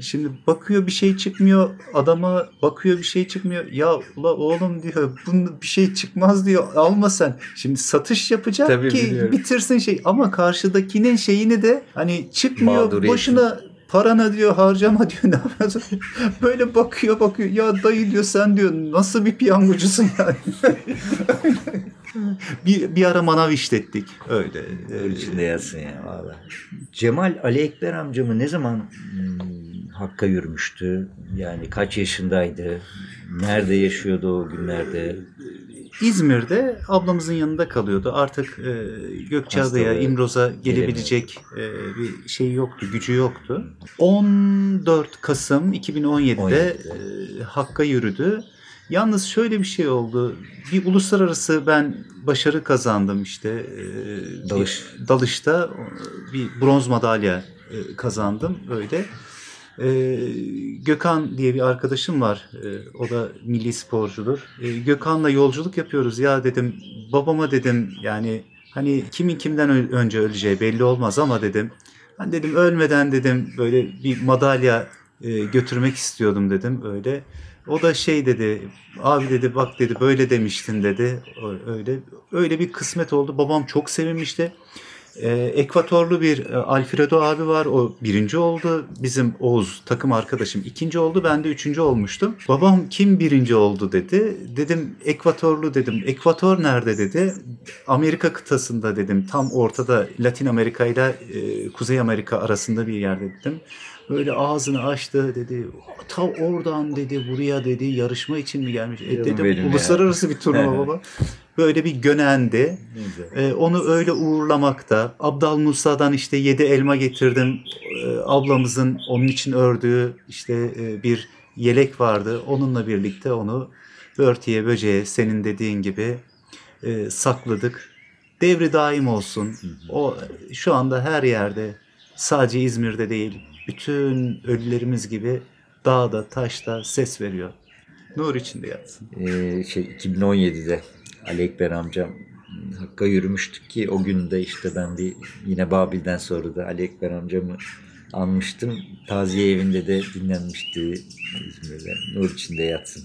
Şimdi bakıyor bir şey çıkmıyor. Adama bakıyor bir şey çıkmıyor. Ya ula oğlum diyor bunun bir şey çıkmaz diyor. Alma sen. Şimdi satış yapacak Tabii ki biliyorum. bitirsin şey. Ama karşıdakinin şeyini de hani çıkmıyor. Boşuna parana diyor harcama diyor ne yapıyorsun? Böyle bakıyor bakıyor. Ya dayı diyor sen diyor nasıl bir piyangocusun yani. bir, bir ara manav işlettik. Öyle. Nur içinde yatsın ya valla. Cemal Ali Ekber amcamı ne zaman hmm, Hakk'a yürümüştü? Yani kaç yaşındaydı? Nerede yaşıyordu o günlerde? İzmir'de ablamızın yanında kalıyordu. Artık e, Gökçeada'ya, İmroz'a gelebilecek e, bir şey yoktu, gücü yoktu. 14 Kasım 2017'de e, Hakk'a yürüdü. Yalnız şöyle bir şey oldu. Bir uluslararası ben başarı kazandım işte. e, Dalış. bir dalışta bir bronz madalya e, kazandım öyle. E, Gökhan diye bir arkadaşım var. E, o da milli sporcudur. E, Gökhan'la yolculuk yapıyoruz. Ya dedim babama dedim yani hani kimin kimden önce öleceği belli olmaz ama dedim. Ben dedim ölmeden dedim böyle bir madalya e, götürmek istiyordum dedim öyle. O da şey dedi, abi dedi bak dedi böyle demiştin dedi. Öyle öyle bir kısmet oldu. Babam çok sevinmişti. Ee, Ekvatorlu bir e, Alfredo abi var. O birinci oldu. Bizim Oğuz takım arkadaşım ikinci oldu. Ben de üçüncü olmuştum. Babam kim birinci oldu dedi. Dedim Ekvatorlu dedim. Ekvator nerede dedi. Amerika kıtasında dedim. Tam ortada Latin Amerika ile e, Kuzey Amerika arasında bir yerde dedim. Böyle ağzını açtı dedi. Ta oradan dedi buraya dedi yarışma için mi gelmiş? E, dedim uluslararası bir turnuva baba. Böyle bir gönendi. Ne güzel. Ee, onu öyle uğurlamakta. Abdal Musa'dan işte yedi elma getirdim. Ee, ablamızın onun için ördüğü işte e, bir yelek vardı. Onunla birlikte onu örtüye böceğe senin dediğin gibi e, sakladık. Devri daim olsun. O şu anda her yerde sadece İzmir'de değil bütün ölülerimiz gibi dağda taşta ses veriyor. Nur içinde yatsın. Ee, şey 2017'de Ali Ekber amcam Hakk'a yürümüştük ki o gün de işte ben bir yine Babil'den sonra da Ali Ekber amcamı anmıştım. Taziye evinde de dinlenmişti İzmir'de. Nur içinde yatsın.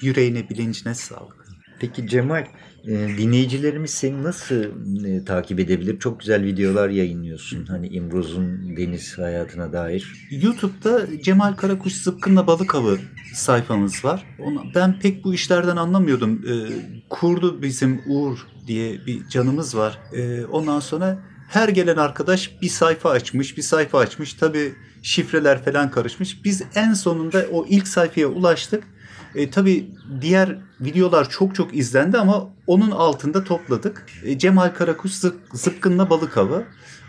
Yüreğine bilincine sağlık. Peki Cemal, e, dinleyicilerimiz seni nasıl e, takip edebilir? Çok güzel videolar yayınlıyorsun. Hani İmroz'un deniz hayatına dair. YouTube'da Cemal Karakuş Zıpkınla Balık Avı sayfamız var. Ona, ben pek bu işlerden anlamıyordum. Kurdu bizim Uğur diye bir canımız var. Ee, ondan sonra her gelen arkadaş bir sayfa açmış, bir sayfa açmış. Tabii şifreler falan karışmış. Biz en sonunda o ilk sayfaya ulaştık. E, tabii diğer videolar çok çok izlendi ama onun altında topladık. E, Cemal Karakuş Zıp- Zıpkınla Balık Avı.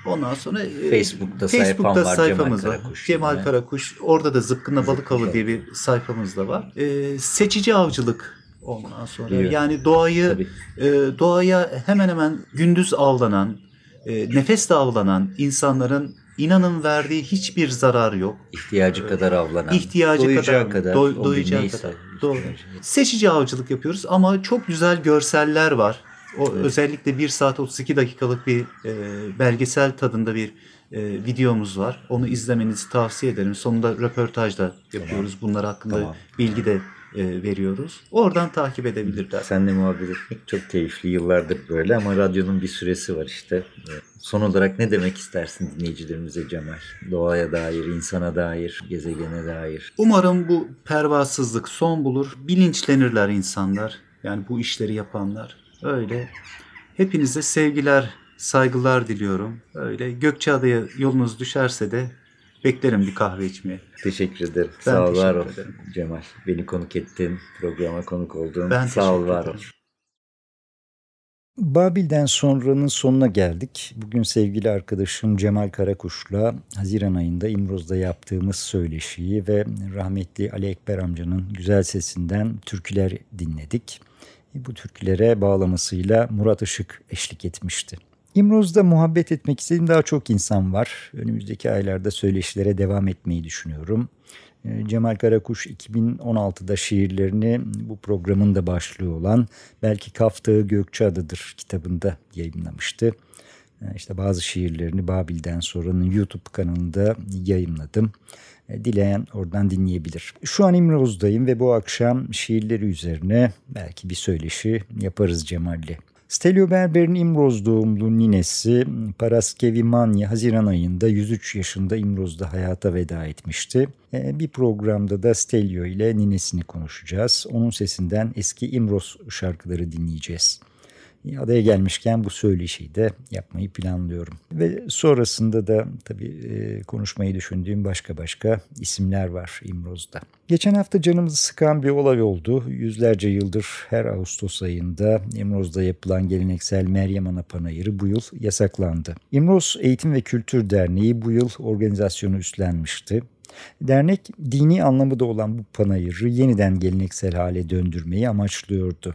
Ondan sonra e, Facebook'ta sayfam var, sayfamız Cemal var. Karakuş Cemal. Karakuş. Orada da Zıpkınla Balık Avı diye bir sayfamız da var. E, seçici avcılık ondan sonra. İyi. Yani doğayı Tabii. e, doğaya hemen hemen gündüz avlanan, e, nefesle avlanan insanların inanın verdiği hiçbir zarar yok. İhtiyacı kadar avlanan. İhtiyacı doyacağı kadar, kadar. doy- o gün doyacağı neyse kadar. Doğru. Seçici avcılık yapıyoruz ama çok güzel görseller var. O Evet. özellikle 1 saat 32 dakikalık bir e, belgesel tadında bir e, videomuz var. Onu izlemenizi tavsiye ederim. Sonunda röportaj da yapıyoruz. Bunlar hakkında Tamam. bilgi de e, veriyoruz. Oradan takip edebilirler. Seninle muhabbet etmek çok keyifli. Yıllardır böyle ama radyonun bir süresi var işte. Son olarak ne demek istersin dinleyicilerimize Cemal? Doğaya dair, insana dair, gezegene dair. Umarım bu pervasızlık son bulur. Bilinçlenirler insanlar. Yani bu işleri yapanlar. Öyle. Hepinize sevgiler, saygılar diliyorum. Öyle Gökçeada'ya yolunuz düşerse de beklerim bir kahve içmeye. Teşekkür ederim. Ben Sağ ol, var teşekkür ol ederim. Cemal. Beni konuk ettin, programa konuk oldun. Ben Sağ ol, var ol. Babil'den sonranın sonuna geldik. Bugün sevgili arkadaşım Cemal Karakuş'la Haziran ayında İmroz'da yaptığımız söyleşiyi ve rahmetli Ali Ekber amcanın güzel sesinden türküler dinledik. Bu türkülere bağlamasıyla Murat Işık eşlik etmişti. İmroz'da muhabbet etmek istediğim daha çok insan var. Önümüzdeki aylarda söyleşilere devam etmeyi düşünüyorum. E, Cemal Karakuş 2016'da şiirlerini bu programın da başlığı olan Belki Kaftağı Gökçeada'dır kitabında yayınlamıştı. E, İşte bazı şiirlerini Babil'den sonranın YouTube kanalında yayınladım. E, Dileyen oradan dinleyebilir. Şu an İmroz'dayım ve bu akşam şiirleri üzerine belki bir söyleşi yaparız Cemal'le. Stelio Berber'in İmroz doğumlu ninesi Paraskevi Manya Haziran ayında 103 yaşında İmroz'da hayata veda etmişti. E, Bir programda da Stelio ile ninesini konuşacağız. Onun sesinden eski İmroz şarkıları dinleyeceğiz. Adaya gelmişken bu söyleşiyi de yapmayı planlıyorum. Ve sonrasında da tabii e, konuşmayı düşündüğüm başka başka isimler var İmroz'da. Geçen hafta canımızı sıkan bir olay oldu. Yüzlerce yıldır her Ağustos ayında İmroz'da yapılan geleneksel Meryem Ana Panayırı bu yıl yasaklandı. İmroz Eğitim ve Kültür Derneği bu yıl organizasyonu üstlenmişti. Dernek dini anlamı da olan bu panayırı yeniden geleneksel hale döndürmeyi amaçlıyordu.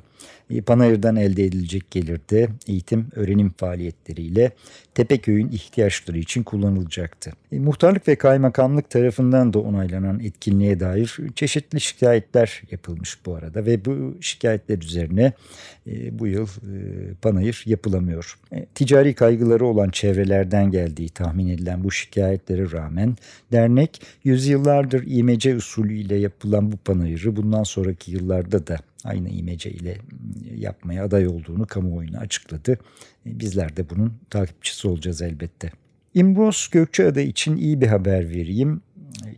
E, panayırdan elde edilecek gelir de eğitim öğrenim faaliyetleriyle Tepeköy'ün ihtiyaçları için kullanılacaktı. E, muhtarlık ve kaymakamlık tarafından da onaylanan etkinliğe dair çeşitli şikayetler yapılmış bu arada ve bu şikayetler üzerine e, bu yıl e, panayır yapılamıyor. Ticari kaygıları olan çevrelerden geldiği tahmin edilen bu şikayetlere rağmen dernek yüzyıllardır imece usulüyle yapılan bu panayırı bundan sonraki yıllarda da aynı imece ile yapmaya aday olduğunu kamuoyuna açıkladı. Bizler de bunun takipçisi olacağız elbette. İmbros Gökçeada için iyi bir haber vereyim.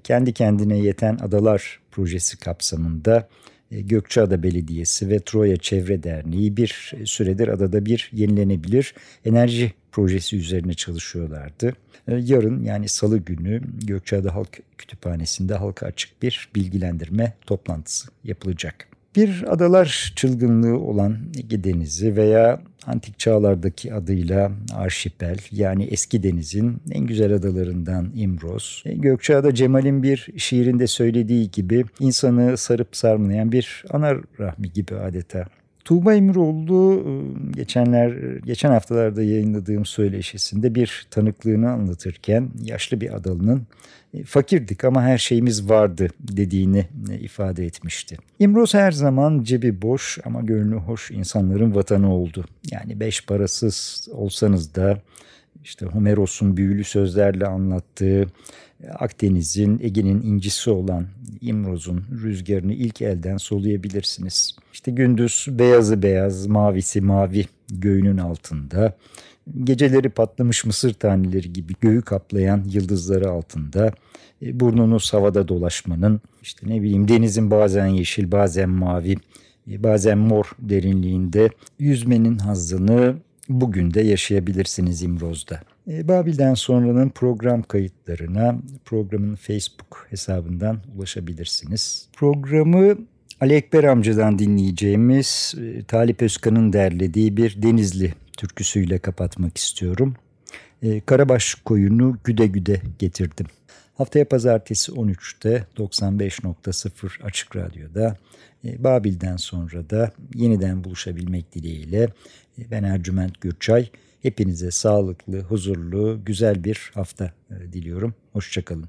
Kendi kendine yeten adalar projesi kapsamında Gökçeada Belediyesi ve Troya Çevre Derneği bir süredir adada bir yenilenebilir enerji projesi üzerine çalışıyorlardı. Yarın yani salı günü Gökçeada Halk Kütüphanesi'nde halka açık bir bilgilendirme toplantısı yapılacak. Bir adalar çılgınlığı olan Ege veya antik çağlardaki adıyla Arşipel yani eski denizin en güzel adalarından İmros. E, Gökçeada Cemal'in bir şiirinde söylediği gibi insanı sarıp sarmalayan bir ana rahmi gibi adeta. Tuğba Emiroğlu e, geçenler geçen haftalarda yayınladığım söyleşisinde bir tanıklığını anlatırken yaşlı bir adalının fakirdik ama her şeyimiz vardı dediğini e, ifade etmişti. İmroz her zaman cebi boş ama gönlü hoş insanların vatanı oldu. Yani beş parasız olsanız da işte Homeros'un büyülü sözlerle anlattığı Akdeniz'in, Ege'nin incisi olan İmroz'un rüzgarını ilk elden soluyabilirsiniz. İşte gündüz beyazı beyaz, mavisi mavi göğünün altında, geceleri patlamış mısır taneleri gibi göğü kaplayan yıldızları altında, e, burnunuz havada dolaşmanın, işte ne bileyim denizin bazen yeşil bazen mavi, e, bazen mor derinliğinde yüzmenin hazzını bugün de yaşayabilirsiniz İmroz'da. E, Babil'den sonranın program kayıtlarına programın Facebook hesabından ulaşabilirsiniz. Programı Ali Ekber amcadan dinleyeceğimiz Talip Özkan'ın derlediği bir Denizli türküsüyle kapatmak istiyorum. E, Karabaş koyunu güde güde getirdim. Haftaya pazartesi 13'te 95.0 Açık Radyo'da Babil'den sonra da yeniden buluşabilmek dileğiyle ben Ercüment Gürçay. Hepinize sağlıklı, huzurlu, güzel bir hafta e, diliyorum. Hoşçakalın.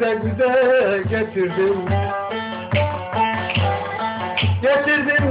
Güde getirdim. Getirdim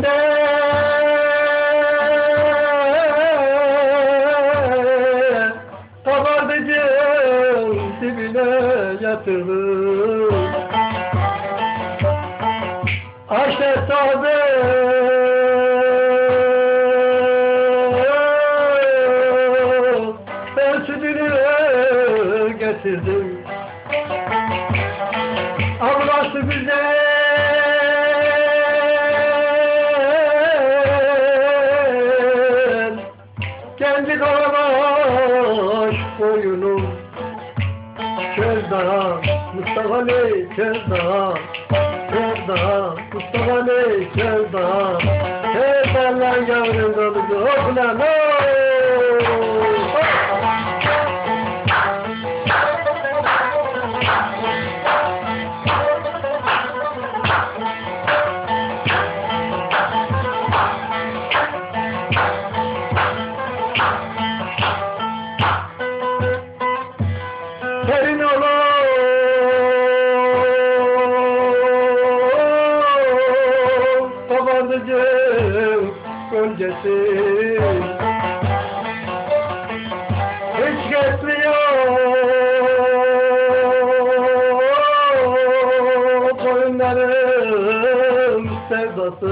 sevdası.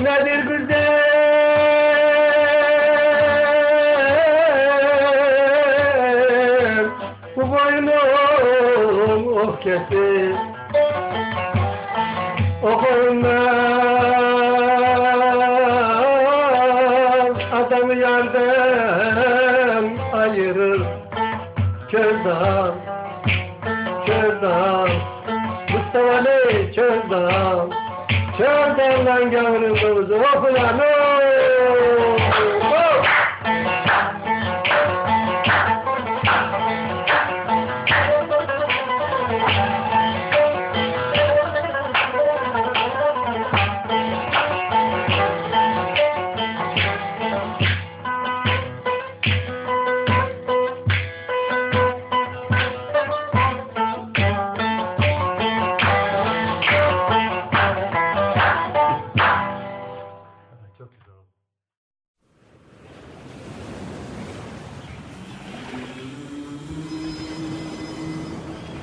Nedir güzel Bu boynum oh kesin Çöldan lan gavurun domuzu Okulan Oh!